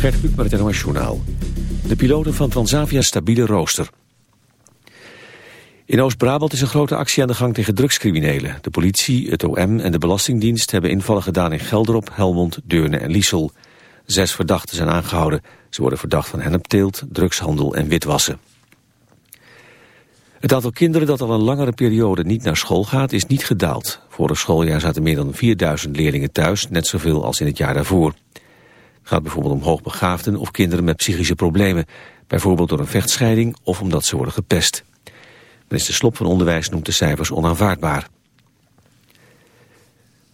Gert Kluk het NOS Journaal. De piloten van Transavia stabiele rooster. In Oost-Brabant is een grote actie aan de gang tegen drugscriminelen. De politie, het OM en de Belastingdienst hebben invallen gedaan in Gelderop, Helmond, Deurne en Liesel. Zes verdachten zijn aangehouden. Ze worden verdacht van hennepteelt, drugshandel en witwassen. Het aantal kinderen dat al een langere periode niet naar school gaat is niet gedaald. Vorig schooljaar zaten meer dan 4000 leerlingen thuis, net zoveel als in het jaar daarvoor. Gaat bijvoorbeeld om hoogbegaafden of kinderen met psychische problemen, bijvoorbeeld door een vechtscheiding of omdat ze worden gepest. Minister Slop van Onderwijs noemt de cijfers onaanvaardbaar.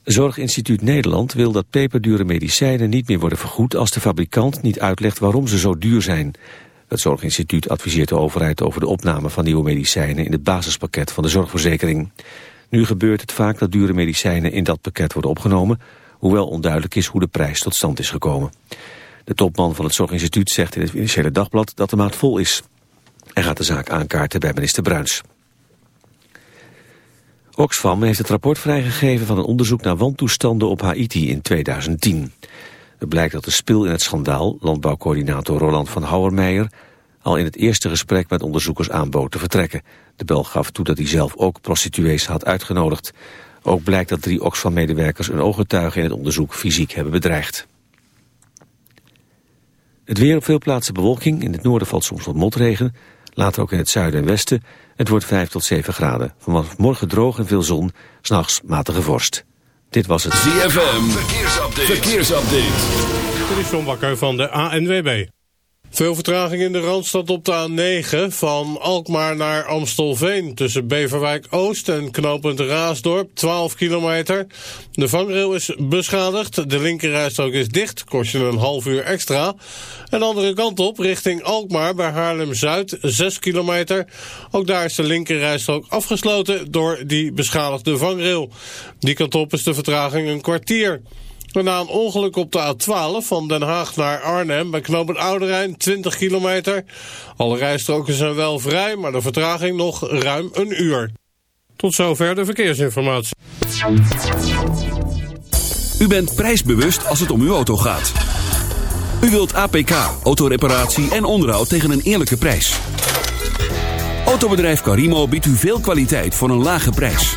Zorginstituut Nederland wil dat peperdure medicijnen niet meer worden vergoed als de fabrikant niet uitlegt waarom ze zo duur zijn. Het Zorginstituut adviseert de overheid over de opname van nieuwe medicijnen in het basispakket van de zorgverzekering. Nu gebeurt het vaak dat dure medicijnen in dat pakket worden opgenomen, hoewel onduidelijk is hoe de prijs tot stand is gekomen. De topman van het Zorginstituut zegt in het Financiële Dagblad dat de maat vol is. En gaat de zaak aankaarten bij minister Bruins. Oxfam heeft het rapport vrijgegeven van een onderzoek naar wantoestanden op Haiti in 2010. Het blijkt dat de spil in het schandaal, landbouwcoördinator Roland van Houwermeijer, al in het eerste gesprek met onderzoekers aanbood te vertrekken. De Belg gaf toe dat hij zelf ook prostituees had uitgenodigd. Ook blijkt dat drie Oxfam-medewerkers een ooggetuige in het onderzoek fysiek hebben bedreigd. Het weer op veel plaatsen bewolking. In het noorden valt soms wat motregen. Later ook in het zuiden en westen. Het wordt 5 tot 7 graden. Vanaf morgen droog en veel zon. S'nachts matige vorst. Dit was het ZFM. Verkeersupdate. Verkeersupdate. Dit is John Bakker van de ANWB. Veel vertraging in de Randstad op de A9 van Alkmaar naar Amstelveen. Tussen Beverwijk Oost en knooppunt Raasdorp, 12 kilometer. De vangrail is beschadigd, de linkerrijstrook is dicht, kost je een half uur extra. En de andere kant op, richting Alkmaar bij Haarlem-Zuid, 6 kilometer. Ook daar is de linkerrijstrook afgesloten door die beschadigde vangrail. Die kant op is de vertraging een kwartier. Na een ongeluk op de A12 van Den Haag naar Arnhem bij knooppunt Ouderijn, 20 kilometer. Alle rijstroken zijn wel vrij, maar de vertraging nog ruim een uur. Tot zover de verkeersinformatie. U bent prijsbewust als het om uw auto gaat. U wilt APK, autoreparatie en onderhoud tegen een eerlijke prijs. Autobedrijf Carimo biedt u veel kwaliteit voor een lage prijs.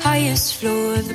Highest floor of the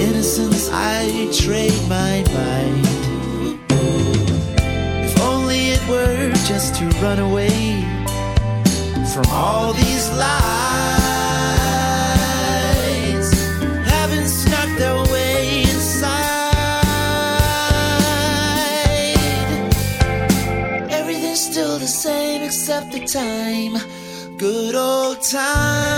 innocence I trade my mind. If only it were just to run away from all these lies. Having snuck their way inside. Everything's still the same except the time. Good old time.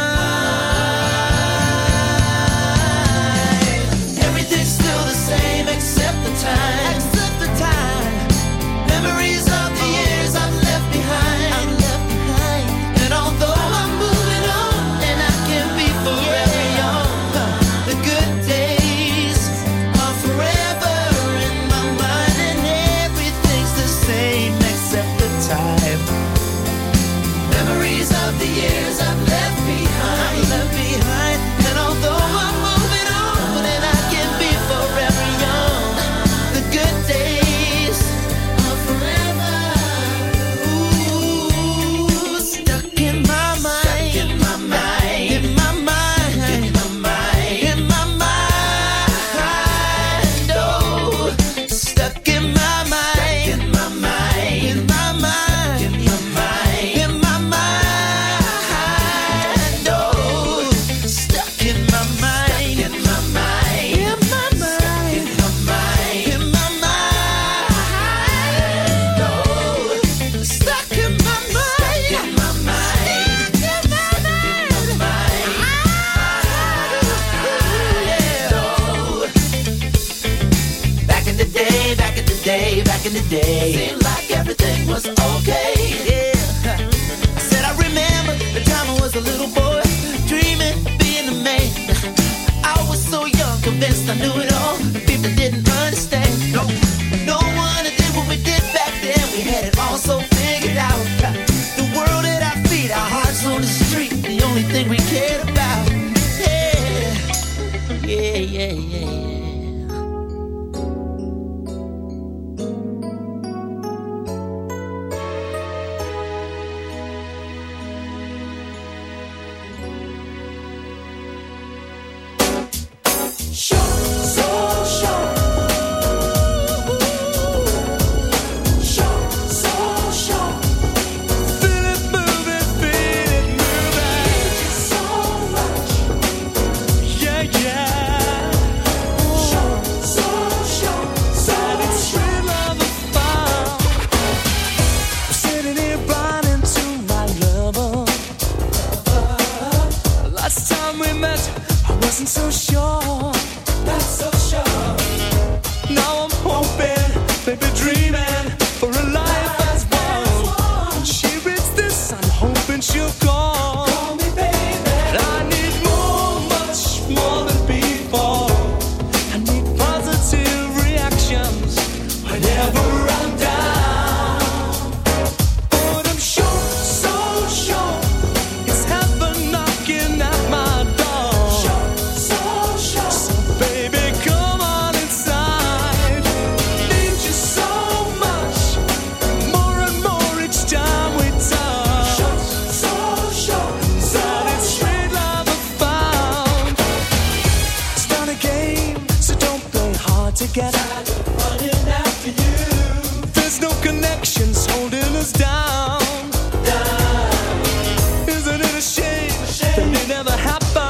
cup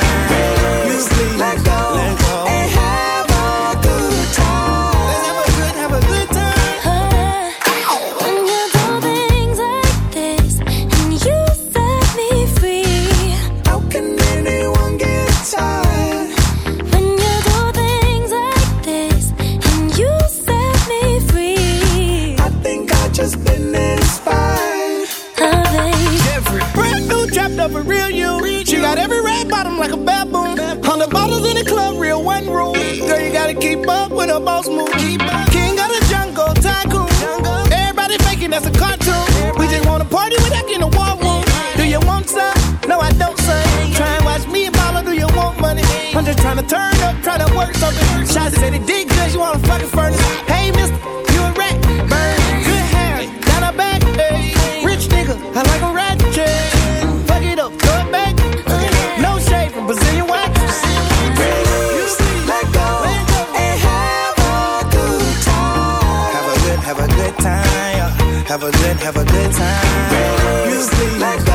Trying to work something. Shots said it did good, you wanna fucking furnace. Hey, mister, you a rat. Burn, good hair, down her back. Hey, rich nigga, I like a rat chick. Fuck it up, throw it back. No shade from Brazilian wax. Let go and have a good time. Have a good, have a good time. Have a good, have a good time. You please Let let go.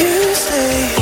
you say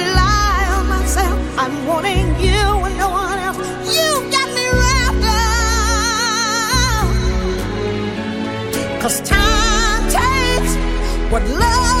what love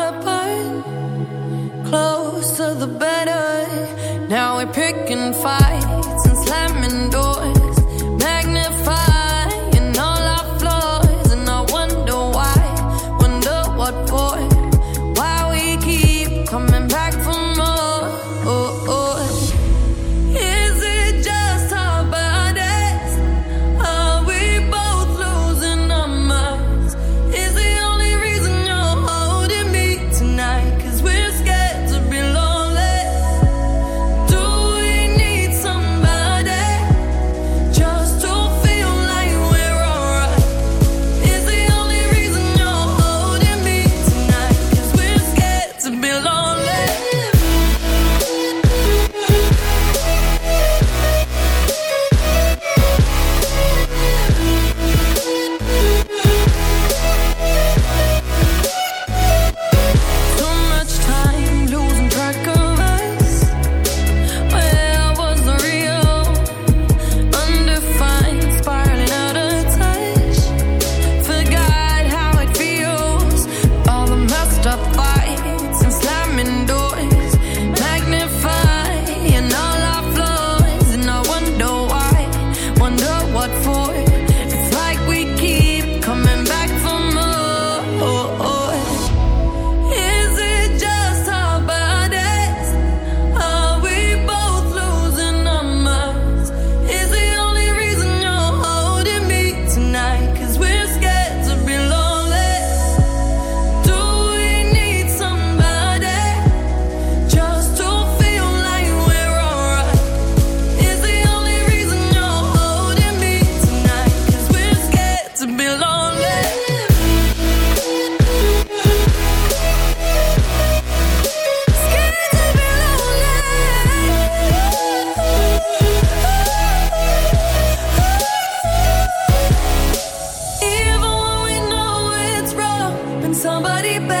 somebody better